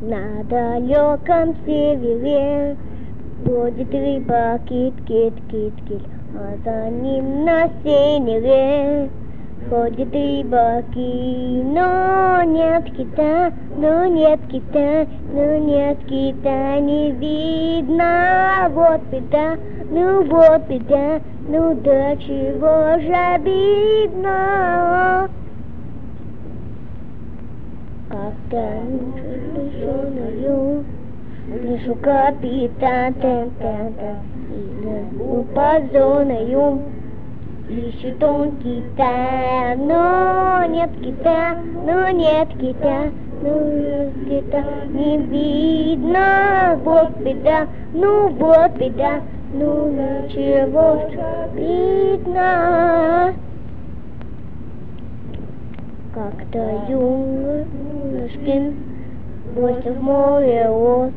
На далеком севере Будет рыба, кит, кит, кит, кит, а за ним на севере. Ходит рыбаки, но нет кита, но нет кита, но нет кита, не видно, вот беда, ну вот беда, ну до чего же обидно. Как-то лишенную, лишу капитан, тен, тен, тен, упазоною, ищет он кита, но нет кита, но нет кита, ну нет кита, не видно, вот беда, ну вот беда, ну ничего видно. Как-то юношкин бросил в море вот,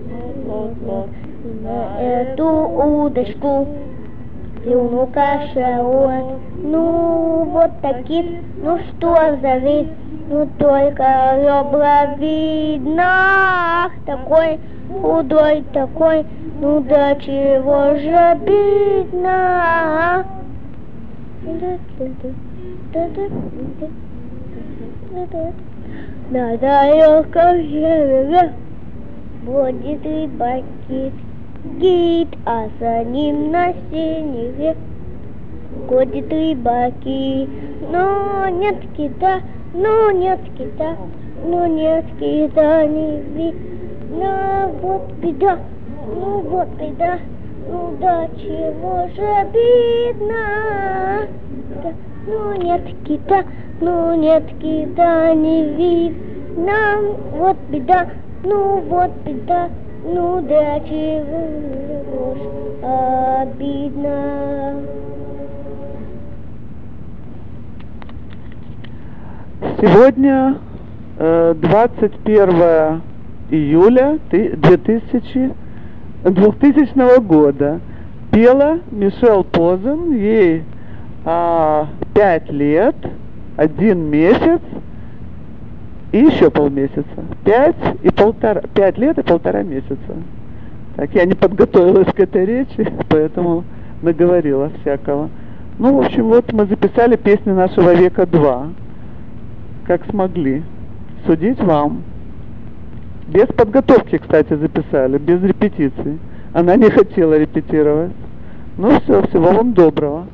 на эту удочку плюнул кашалот. Ну, вот таких, ну что за вид, ну только ребра видно, ах, такой худой такой, ну до чего же обидно. На далеком севере будет рыбаки, гид, а за ним на синеве ходит рыбаки. Но нет кита, но нет кита, но нет кита не видно. Вот беда, ну вот беда, ну до чего же обидно. Да, ну нет кита, ну нет кита не видно. Вот беда, ну вот беда, ну до чего ж обидно. Сегодня э, 21 июля ты- 2000, 2000 года. Пела Мишель Позен, ей а, 5 лет, один месяц и еще полмесяца. Пять и полтора, пять лет и полтора месяца. Так, я не подготовилась к этой речи, поэтому наговорила всякого. Ну, в общем, вот мы записали песни нашего века 2, как смогли. Судить вам. Без подготовки, кстати, записали, без репетиции. Она не хотела репетировать. Ну все, всего вам доброго.